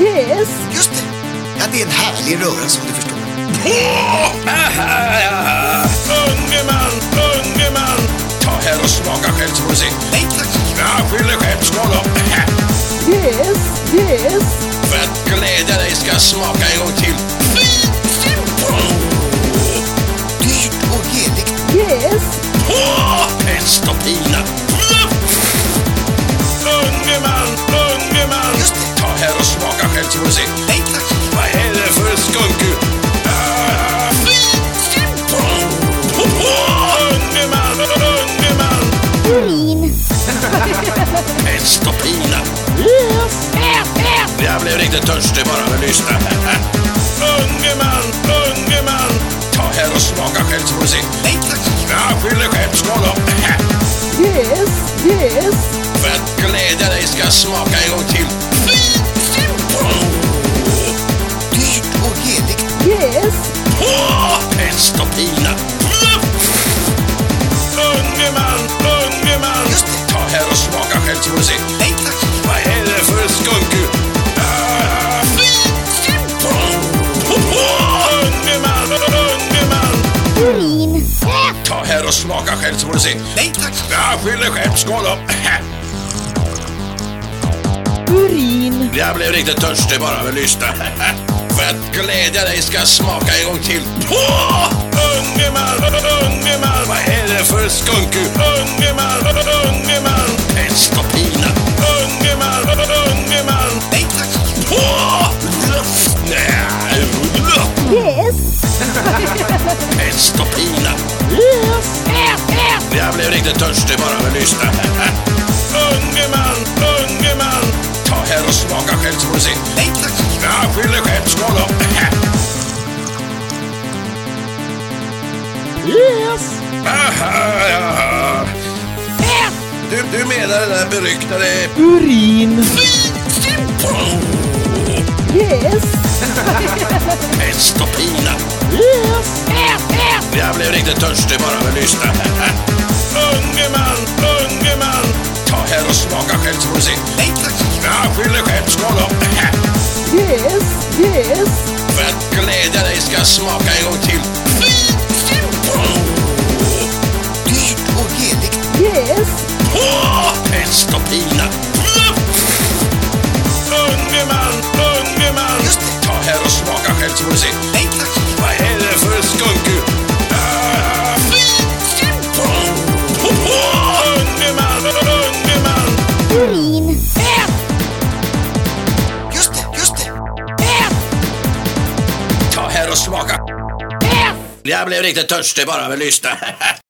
Yes. Just det. Ja, det är en härlig rörelse om du förstår. Unge man, unge man, ta här och smaka själv så får du se. Nej tack. Ja, skyll dig själv, skål upp. Yes. Yes. För att glädja dig ska jag smaka en gång till. Du se. Nej tack. Vad är det för skunku? Ah, Unge man, unge man, Urin. pest och pina. Yes. Jag blev riktigt törstig bara av att lyssna. Unge man, unge man, ta här och smaka själv så får du se. Nej tack. Ja, skyll dig själv, skål upp. Yes. Yes. För att glädja dig ska jag smaka en gång till. Själv så får du se. Nej tack. Ja, skyll dig själv, skål upp. Urin. Jag blev riktigt törstig bara av att lyssna. För att glädja dig ska jag smaka en gång till. Åh! Unge man, unge man, vad är det för skunku? Törstig bara av att lyssna. Unge man, unge man, ta här och smaka själv så får du se. Nej tack. Ja, skyll dig själv, skål. Yes. Aha, ja. Du, du menar den där beryktade... Urin. Yes. Pest och pina. Yes. Jag blev riktigt törstig bara av att lyssna. Unge man, unge man, ta här och smaka själv så får du se. Nej tack. Ja, skyll dig själv, skål upp. Yes. Yes. För att glädja dig ska jag smaka en gång till. Dyrt och heligt. Yes. Åh, pest och pina. Unge man, unge man, Just det. ta här och smaka själv så får du se. Smaka. Jag blev riktigt törstig bara av att lyssna.